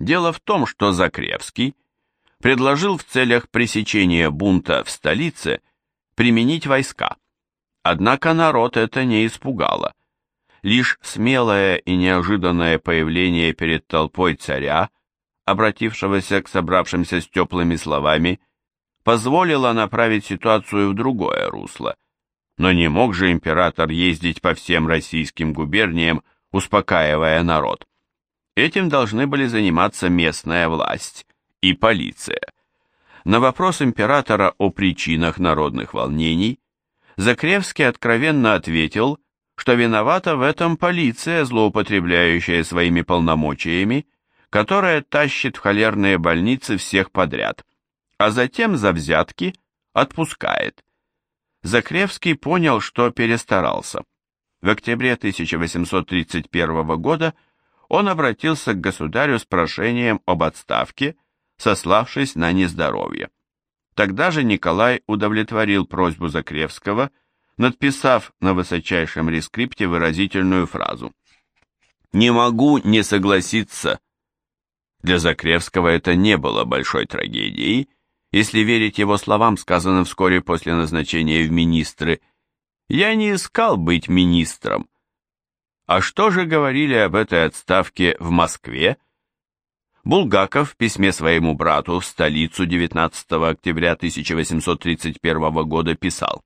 Дело в том, что Закревский предложил в целях пресечения бунта в столице применить войска. Однако народ это не испугало. Лишь смелое и неожиданное появление перед толпой царя, обратившегося к собравшимся с теплыми словами, позволило направить ситуацию в другое русло. Но не мог же император ездить по всем российским губерниям, успокаивая народ. Этим должны были заниматься местная власть и полиция. На вопрос императора о причинах народных волнений Закревский откровенно ответил, что виновата в этом полиция, злоупотребляющая своими полномочиями, которая тащит в холерные больницы всех подряд, а затем за взятки отпускает. Закревский понял, что перестарался. В октябре 1831 года он обратился к государю с прошением об отставке, сославшись на нездоровье. Тогда же Николай удовлетворил просьбу Закревского, надписав на высочайшем рескрипте выразительную фразу «Не могу не согласиться». Для Закревского это не было большой трагедией, если верить его словам, сказанным вскоре после назначения в министры. «Я не искал быть министром, а что же говорили об этой отставке в Москве? Булгаков в письме своему брату в столицу 19 октября 1831 года писал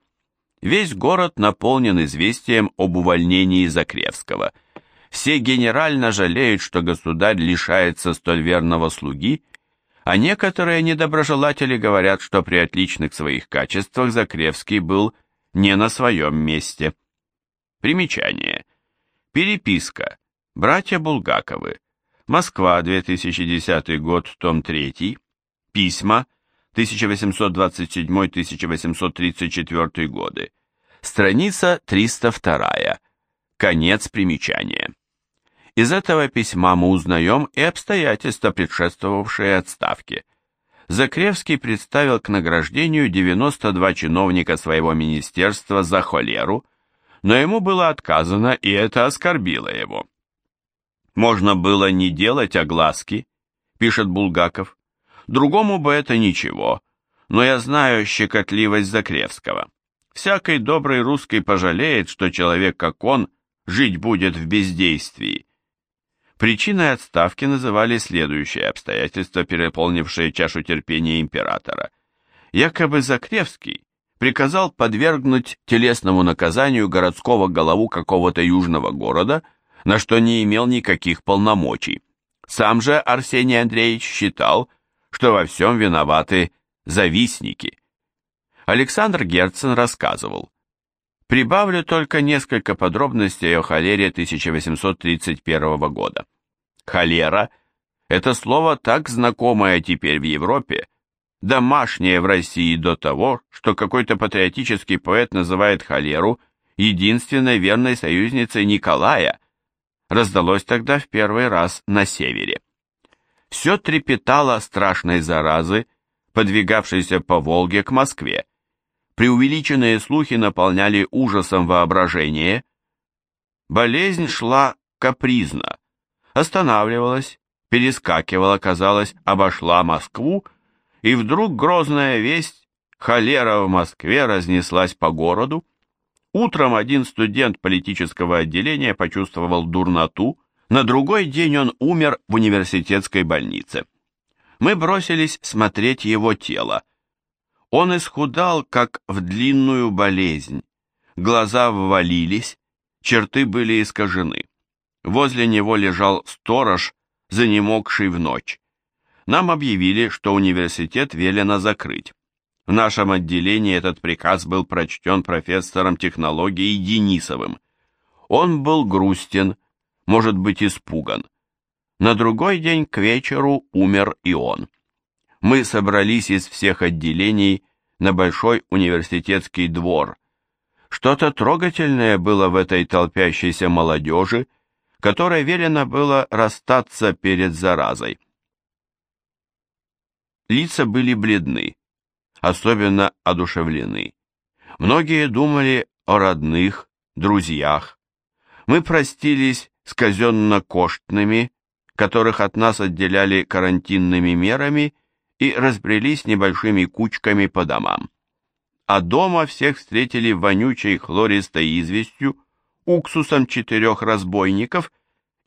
«Весь город наполнен известием об увольнении Закревского. Все генерально жалеют, что государь лишается столь верного слуги, а некоторые недоброжелатели говорят, что при отличных своих качествах Закревский был не на своем месте». Примечание. Переписка. Братья Булгаковы. Москва, 2010 год, том 3. Письма. 1827-1834 годы. Страница 302. Конец примечания. Из этого письма мы узнаем и обстоятельства, предшествовавшие отставке. Закревский представил к награждению 92 чиновника своего министерства за холеру, но ему было отказано, и это оскорбило его. «Можно было не делать огласки», — пишет Булгаков. «Другому бы это ничего, но я знаю щекотливость Закревского. Всякий добрый русский пожалеет, что человек, как он, жить будет в бездействии». Причиной отставки называли следующие обстоятельства, переполнившие чашу терпения императора. Якобы Закревский приказал подвергнуть телесному наказанию городского голову какого-то южного города, на что не имел никаких полномочий. Сам же Арсений Андреевич считал, что во всем виноваты завистники. Александр Герцен рассказывал, Прибавлю только несколько подробностей о холере 1831 года. Холера – это слово так знакомое теперь в Европе, домашнее в России до того, что какой-то патриотический поэт называет холеру единственной верной союзницей Николая, раздалось тогда в первый раз на севере. Все трепетало страшной заразы, подвигавшейся по Волге к Москве. Преувеличенные слухи наполняли ужасом воображение. Болезнь шла капризно, останавливалась, перескакивала, казалось, обошла Москву, и вдруг грозная весть, холера в Москве разнеслась по городу. Утром один студент политического отделения почувствовал дурноту, на другой день он умер в университетской больнице. Мы бросились смотреть его тело. Он исхудал, как в длинную болезнь. Глаза ввалились, черты были искажены. Возле него лежал сторож, занемогший в ночь нам объявили, что университет велено закрыть. В нашем отделении этот приказ был прочтен профессором технологии Денисовым. Он был грустен, может быть испуган. На другой день к вечеру умер и он. Мы собрались из всех отделений на большой университетский двор. Что-то трогательное было в этой толпящейся молодежи, которой велено было расстаться перед заразой. Лица были бледны, особенно одушевлены. Многие думали о родных, друзьях. Мы простились с казенно-коштными, которых от нас отделяли карантинными мерами и разбрелись небольшими кучками по домам. А дома всех встретили вонючей хлористой известью, уксусом четырех разбойников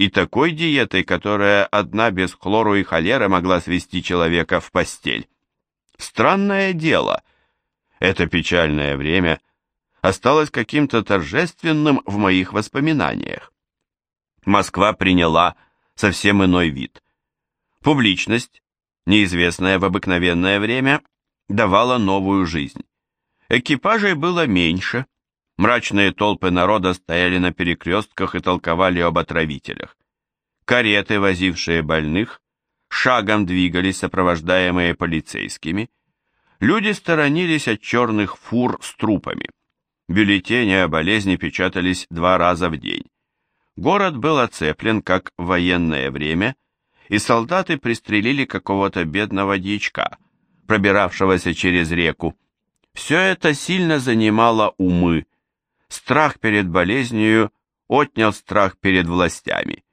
и такой диетой, которая одна без хлору и холеры могла свести человека в постель. Странное дело, это печальное время осталось каким-то торжественным в моих воспоминаниях. Москва приняла совсем иной вид. Публичность, неизвестная в обыкновенное время, давала новую жизнь. Экипажей было меньше, мрачные толпы народа стояли на перекрестках и толковали об отравителях. Кареты, возившие больных, шагом двигались, сопровождаемые полицейскими. Люди сторонились от черных фур с трупами. Бюллетени о болезни печатались два раза в день. Город был оцеплен, как в военное время, и солдаты пристрелили какого-то бедного дьячка, пробиравшегося через реку. Все это сильно занимало умы. Страх перед болезнью отнял страх перед властями.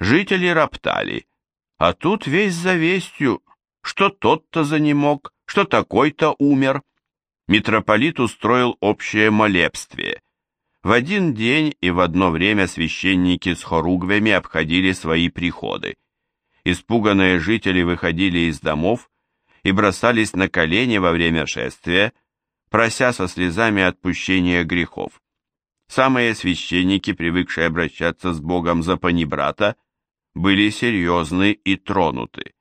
Жители роптали, а тут весь за вестью, что тот-то занемог, что такой-то умер. Митрополит устроил общее молебствие. В один день и в одно время священники с хоругвями обходили свои приходы. Испуганные жители выходили из домов и бросались на колени во время шествия, прося со слезами отпущения грехов. Самые священники, привыкшие обращаться с Богом за панибрата, были серьезны и тронуты.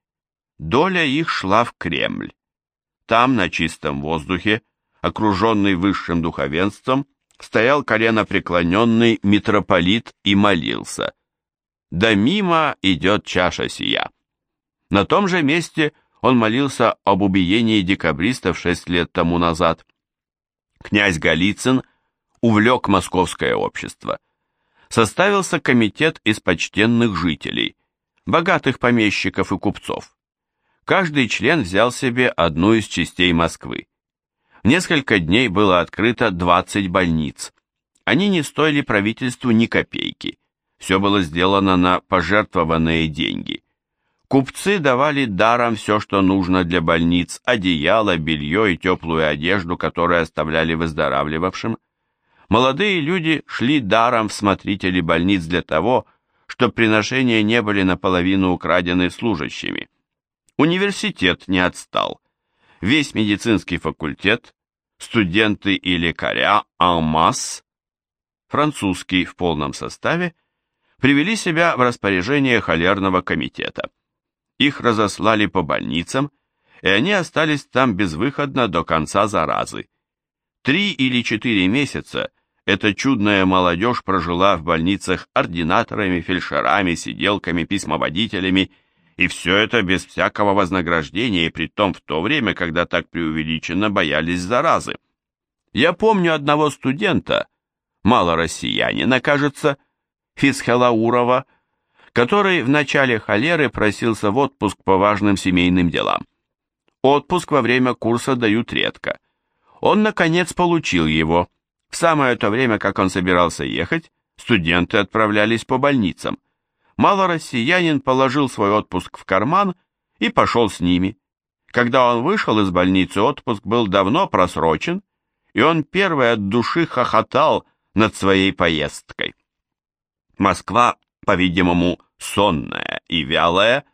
Доля их шла в Кремль. Там, на чистом воздухе, окруженный высшим духовенством, стоял коленопреклоненный митрополит и молился. Да мимо идет чаша сия. На том же месте он молился об убиении декабристов шесть лет тому назад. Князь Голицын увлек московское общество. Составился комитет из почтенных жителей, богатых помещиков и купцов. Каждый член взял себе одну из частей Москвы. В несколько дней было открыто 20 больниц. Они не стоили правительству ни копейки. Все было сделано на пожертвованные деньги. Купцы давали даром все, что нужно для больниц, одеяло, белье и теплую одежду, которую оставляли выздоравливавшим. Молодые люди шли даром в смотрители больниц для того, чтобы приношения не были наполовину украдены служащими. Университет не отстал. Весь медицинский факультет, студенты и лекаря masse, французский в полном составе, привели себя в распоряжение холерного комитета. Их разослали по больницам, и они остались там безвыходно до конца заразы. Три или четыре месяца эта чудная молодежь прожила в больницах ординаторами, фельдшерами, сиделками, письмоводителями и все это без всякого вознаграждения, и притом в то время, когда так преувеличенно боялись заразы. Я помню одного студента, мало россиянина, кажется, Фисхелаурова, который в начале холеры просился в отпуск по важным семейным делам. Отпуск во время курса дают редко. Он, наконец, получил его. В самое то время, как он собирался ехать, студенты отправлялись по больницам малороссиянин положил свой отпуск в карман и пошел с ними. Когда он вышел из больницы, отпуск был давно просрочен, и он первый от души хохотал над своей поездкой. Москва, по-видимому, сонная и вялая,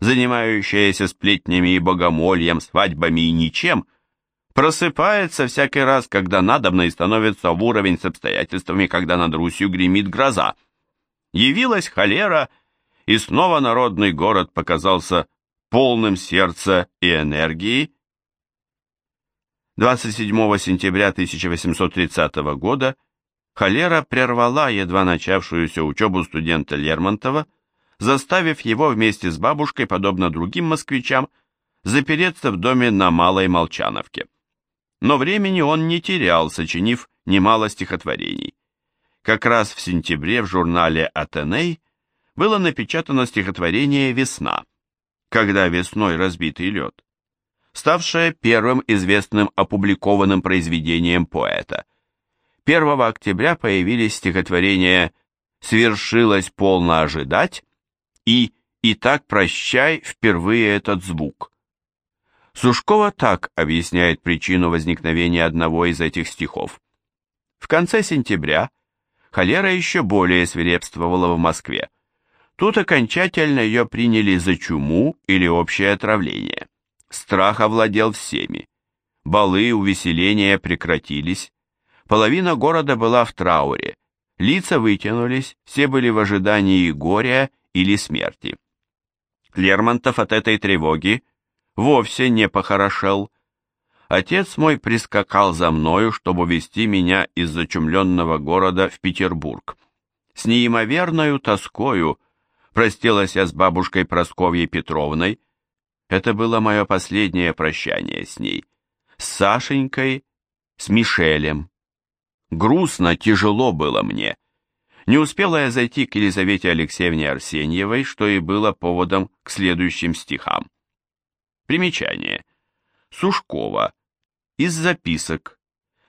занимающаяся сплетнями и богомольем, свадьбами и ничем, просыпается всякий раз, когда надобно и становится в уровень с обстоятельствами, когда над Русью гремит гроза – Явилась холера, и снова народный город показался полным сердца и энергии. 27 сентября 1830 года холера прервала едва начавшуюся учебу студента Лермонтова, заставив его вместе с бабушкой, подобно другим москвичам, запереться в доме на Малой Молчановке. Но времени он не терял, сочинив немало стихотворений. Как раз в сентябре в журнале «Атеней» было напечатано стихотворение «Весна», когда весной разбитый лед, ставшее первым известным опубликованным произведением поэта. 1 октября появились стихотворения «Свершилось полно ожидать» и И так прощай впервые этот звук. Сушкова так объясняет причину возникновения одного из этих стихов. В конце сентября холера еще более свирепствовала в Москве. Тут окончательно ее приняли за чуму или общее отравление. Страх овладел всеми. Балы, увеселения прекратились. Половина города была в трауре. Лица вытянулись, все были в ожидании горя или смерти. Лермонтов от этой тревоги вовсе не похорошел. Отец мой прискакал за мною, чтобы вести меня из зачумленного города в Петербург. С неимоверною тоскою простилась я с бабушкой Просковьей Петровной. Это было мое последнее прощание с ней. С Сашенькой, с Мишелем. Грустно, тяжело было мне. Не успела я зайти к Елизавете Алексеевне Арсеньевой, что и было поводом к следующим стихам. Примечание. Сушкова. Из записок.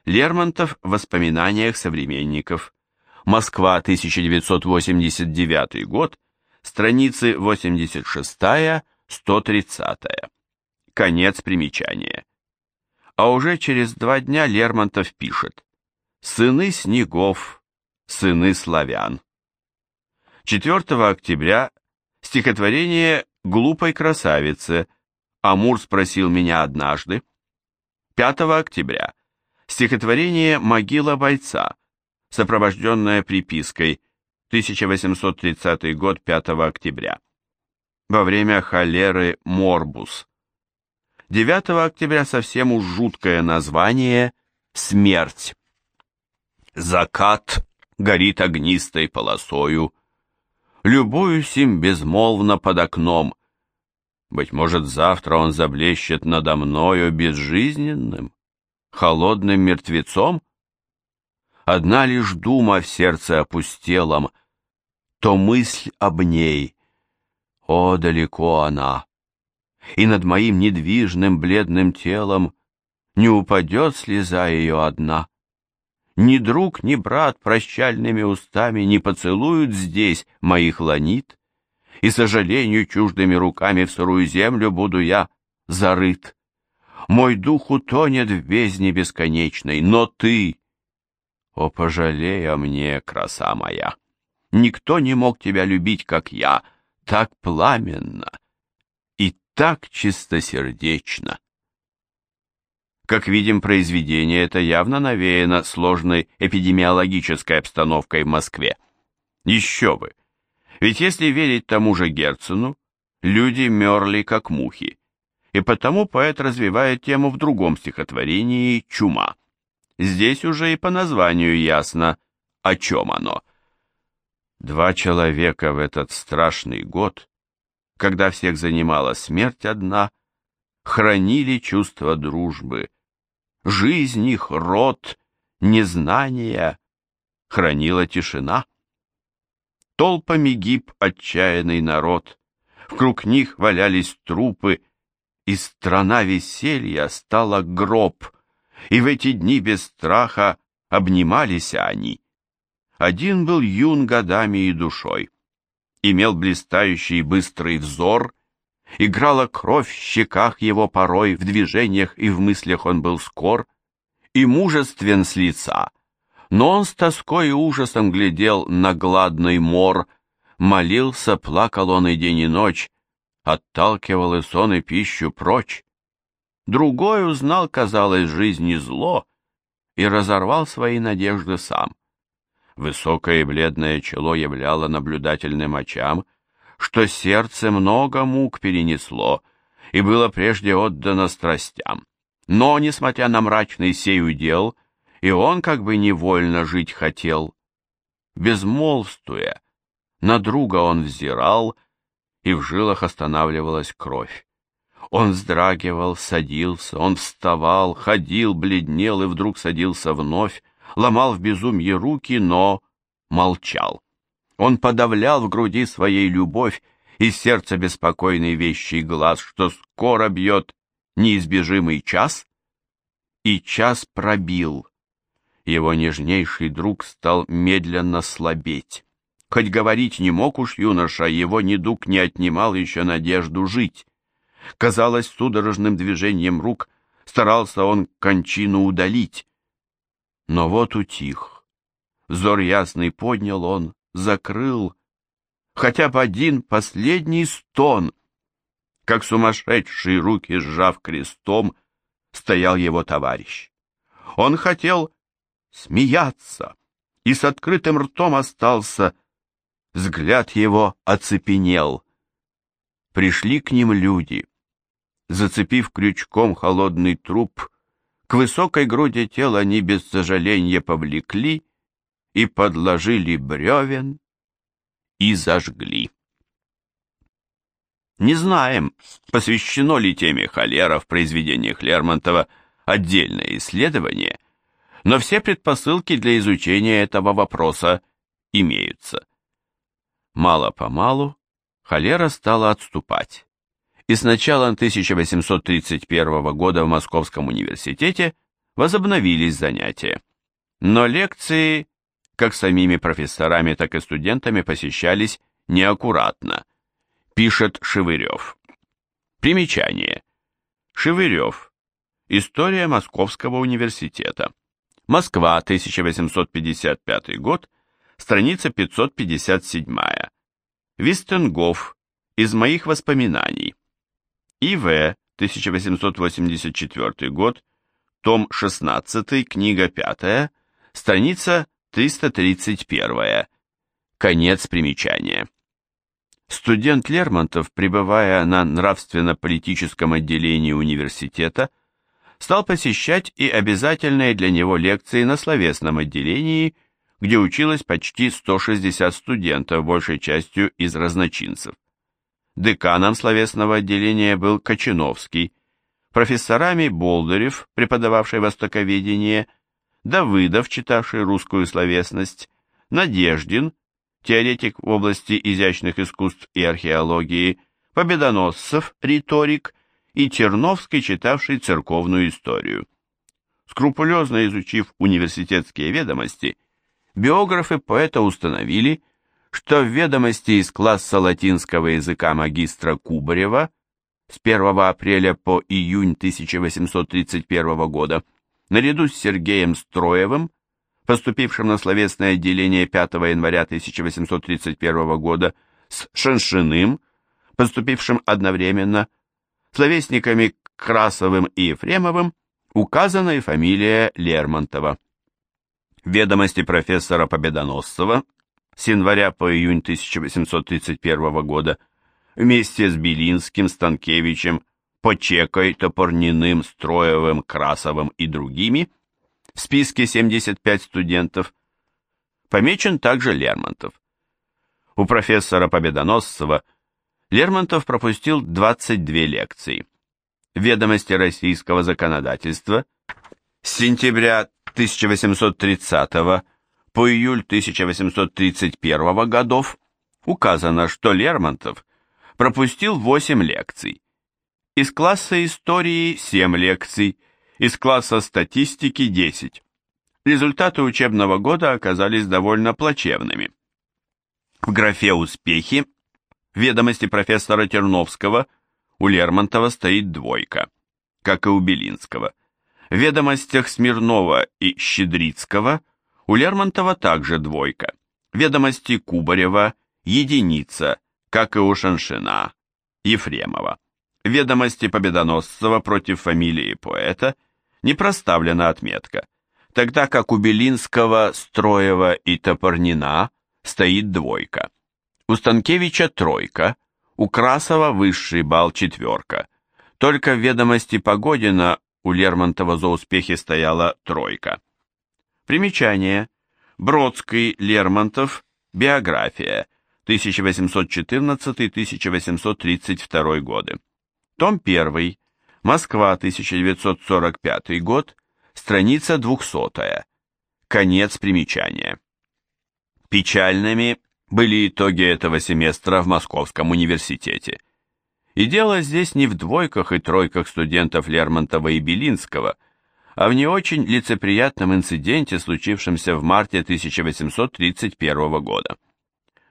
Лермонтов в воспоминаниях современников. Москва, 1989 год. Страницы 86-130. Конец примечания. А уже через два дня Лермонтов пишет «Сыны снегов, сыны славян». 4 октября стихотворение «Глупой красавице» Амур спросил меня однажды. 5 октября стихотворение «Могила бойца», сопровожденное припиской 1830 год 5 октября. Во время холеры Морбус. 9 октября совсем уж жуткое название «Смерть». Закат горит огнистой полосою, Любуюсь им безмолвно под окном. Быть может, завтра он заблещет надо мною безжизненным, холодным мертвецом? Одна лишь дума в сердце опустелом, то мысль об ней. О, далеко она! И над моим недвижным бледным телом не упадет слеза ее одна. Ни друг, ни брат прощальными устами не поцелуют здесь моих ланит, и сожалению чуждыми руками в сырую землю буду я зарыт. Мой дух утонет в бездне бесконечной, но ты... О, пожалей о мне, краса моя! Никто не мог тебя любить, как я, так пламенно и так чистосердечно. Как видим, произведение это явно навеяно сложной эпидемиологической обстановкой в Москве. Еще бы! Ведь если верить тому же Герцену, люди мерли как мухи, и потому поэт развивает тему в другом стихотворении «Чума». Здесь уже и по названию ясно, о чем оно. Два человека в этот страшный год, когда всех занимала смерть одна, хранили чувство дружбы, жизнь их, род, незнание хранила тишина. Толпами гиб отчаянный народ, вокруг них валялись трупы, и страна веселья стала гроб, и в эти дни без страха обнимались они. Один был юн годами и душой, имел блистающий быстрый взор Играла кровь в щеках его порой, в движениях и в мыслях он был скор и мужествен с лица. Но он с тоской и ужасом глядел на гладный мор, молился, плакал он и день и ночь, отталкивал и сон и пищу прочь. Другой узнал, казалось, жизни зло и разорвал свои надежды сам. Высокое и бледное чело являло наблюдательным очам — что сердце много мук перенесло и было прежде отдано страстям. Но, несмотря на мрачный сей удел, и он как бы невольно жить хотел. Безмолвствуя, на друга он взирал, и в жилах останавливалась кровь. Он вздрагивал, садился, он вставал, ходил, бледнел и вдруг садился вновь, ломал в безумье руки, но молчал. Он подавлял в груди своей любовь и сердце беспокойный вещий глаз, что скоро бьет неизбежимый час. И час пробил. Его нежнейший друг стал медленно слабеть. Хоть говорить не мог уж юноша, его недуг не отнимал еще надежду жить. Казалось, судорожным движением рук старался он кончину удалить. Но вот утих. Взор ясный поднял он, закрыл. Хотя бы один последний стон. Как сумасшедший, руки сжав крестом, стоял его товарищ. Он хотел смеяться и с открытым ртом остался. Взгляд его оцепенел. Пришли к ним люди. Зацепив крючком холодный труп, к высокой груди тела они без сожаления повлекли и подложили бревен и зажгли. Не знаем, посвящено ли теме холера в произведениях Лермонтова отдельное исследование, но все предпосылки для изучения этого вопроса имеются. Мало-помалу холера стала отступать и с началом 1831 года в Московском университете возобновились занятия. Но лекции, как самими профессорами, так и студентами, посещались неаккуратно, пишет Шевырев. Примечание. Шевырев. История Московского университета. Москва, 1855 год, страница 557. Вистенгоф. Из моих воспоминаний. И.В. 1884 год, том 16, книга 5, страница 331. Конец примечания. Студент Лермонтов, пребывая на нравственно-политическом отделении университета, стал посещать и обязательные для него лекции на словесном отделении, где училось почти 160 студентов, большей частью из разночинцев. Деканом словесного отделения был Кочиновский, профессорами Болдырев, преподававший востоковедение, Давыдов, читавший русскую словесность, Надеждин, теоретик в области изящных искусств и археологии, Победоносцев, риторик, и Терновский, читавший церковную историю. Скрупулезно изучив университетские ведомости, биографы поэта установили, что в ведомости из класса латинского языка магистра Кубарева с 1 апреля по июнь 1831 года, наряду с Сергеем Строевым, поступившим на словесное отделение 5 января 1831 года, с Шеншиным, поступившим одновременно, словесниками Красовым и Ефремовым, указана и фамилия Лермонтова. Ведомости профессора Победоносцева с января по июнь 1831 года вместе с Белинским, Станкевичем, Почекой, Топорниным, Строевым, Красовым и другими в списке 75 студентов помечен также Лермонтов. У профессора Победоносцева Лермонтов пропустил 22 лекции. Ведомости российского законодательства с сентября 1830 года по июль 1831 годов указано, что Лермонтов пропустил 8 лекций. Из класса истории 7 лекций, из класса статистики 10. Результаты учебного года оказались довольно плачевными. В графе «Успехи» ведомости профессора Терновского у Лермонтова стоит двойка, как и у Белинского. В ведомостях Смирнова и Щедрицкого – у Лермонтова также двойка. Ведомости Кубарева – единица, как и у Шаншина, Ефремова. Ведомости Победоносцева против фамилии поэта не проставлена отметка, тогда как у Белинского, Строева и Топорнина стоит двойка. У Станкевича тройка, у Красова высший балл четверка. Только в ведомости Погодина у Лермонтова за успехи стояла тройка. Примечание. Бродский, Лермонтов, биография, 1814-1832 годы. Том 1. Москва, 1945 год, страница 200. Конец примечания. Печальными были итоги этого семестра в Московском университете. И дело здесь не в двойках и тройках студентов Лермонтова и Белинского – а в не очень лицеприятном инциденте, случившемся в марте 1831 года.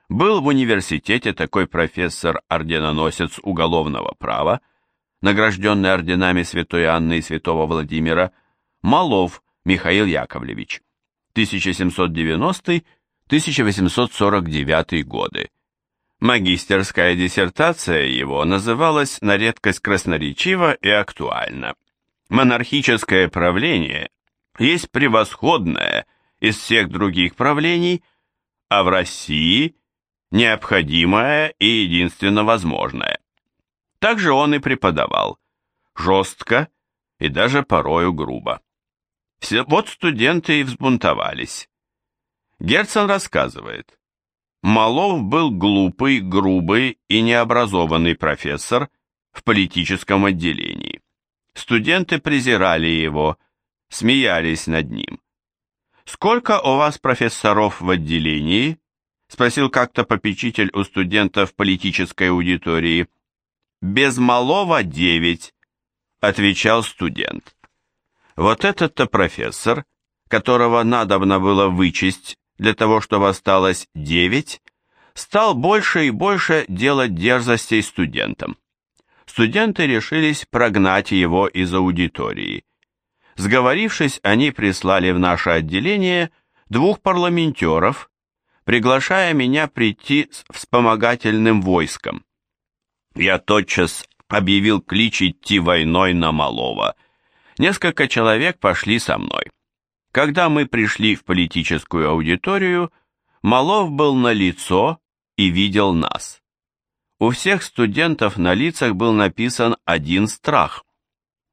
Был в университете такой профессор-орденоносец уголовного права, награжденный орденами Святой Анны и Святого Владимира, Малов Михаил Яковлевич, 1790-1849 годы. Магистерская диссертация его называлась на редкость красноречиво и актуально. Монархическое правление есть превосходное из всех других правлений, а в России необходимое и единственно возможное. Также он и преподавал, жестко и даже порою грубо. Вот студенты и взбунтовались. Герцен рассказывает, Малов был глупый, грубый и необразованный профессор в политическом отделении. Студенты презирали его, смеялись над ним. «Сколько у вас профессоров в отделении?» — спросил как-то попечитель у студента в политической аудитории. «Без малого девять», — отвечал студент. Вот этот-то профессор, которого надобно было вычесть для того, чтобы осталось девять, стал больше и больше делать дерзостей студентам. Студенты решились прогнать его из аудитории. Сговорившись, они прислали в наше отделение двух парламентеров, приглашая меня прийти с вспомогательным войском. Я тотчас объявил клич идти войной на Малова. Несколько человек пошли со мной. Когда мы пришли в политическую аудиторию, Малов был на лицо и видел нас. У всех студентов на лицах был написан один страх.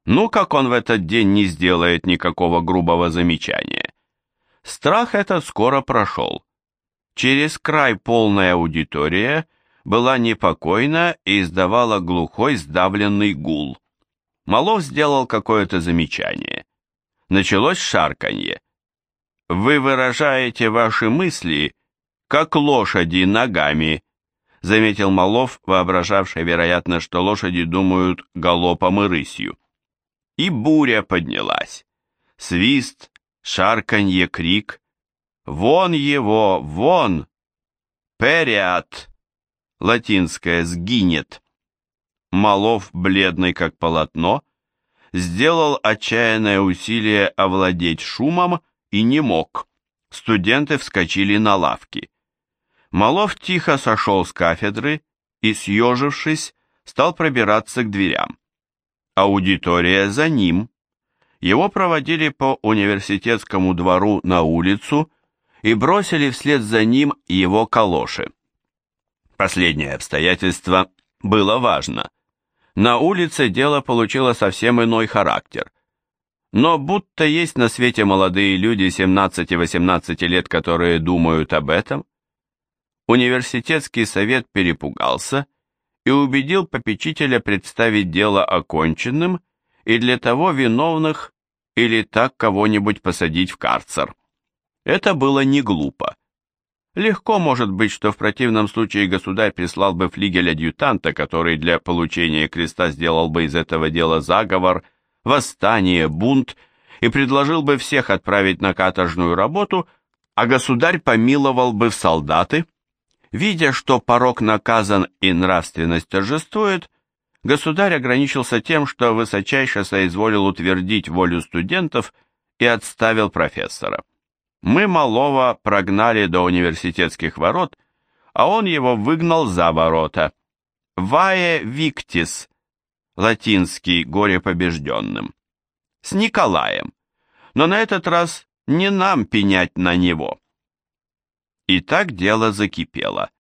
Ну, как он в этот день не сделает никакого грубого замечания. Страх этот скоро прошел. Через край полная аудитория была непокойна и издавала глухой сдавленный гул. Малов сделал какое-то замечание. Началось шарканье. «Вы выражаете ваши мысли, как лошади ногами», заметил Малов, воображавший, вероятно, что лошади думают галопом и рысью. И буря поднялась. Свист, шарканье, крик. «Вон его, вон!» «Периат!» Латинское «сгинет». Малов, бледный как полотно, сделал отчаянное усилие овладеть шумом и не мог. Студенты вскочили на лавки. Малов тихо сошел с кафедры и, съежившись, стал пробираться к дверям. Аудитория за ним. Его проводили по университетскому двору на улицу и бросили вслед за ним его калоши. Последнее обстоятельство было важно. На улице дело получило совсем иной характер. Но будто есть на свете молодые люди 17-18 лет, которые думают об этом, университетский совет перепугался и убедил попечителя представить дело оконченным и для того виновных или так кого-нибудь посадить в карцер. Это было не глупо. Легко может быть, что в противном случае государь прислал бы флигель-адъютанта, который для получения креста сделал бы из этого дела заговор, восстание, бунт и предложил бы всех отправить на каторжную работу, а государь помиловал бы в солдаты, Видя, что порог наказан и нравственность торжествует, государь ограничился тем, что высочайше соизволил утвердить волю студентов и отставил профессора. Мы малого прогнали до университетских ворот, а он его выгнал за ворота. Вае Виктис, латинский горе побежденным. С Николаем. Но на этот раз не нам пенять на него. И так дело закипело.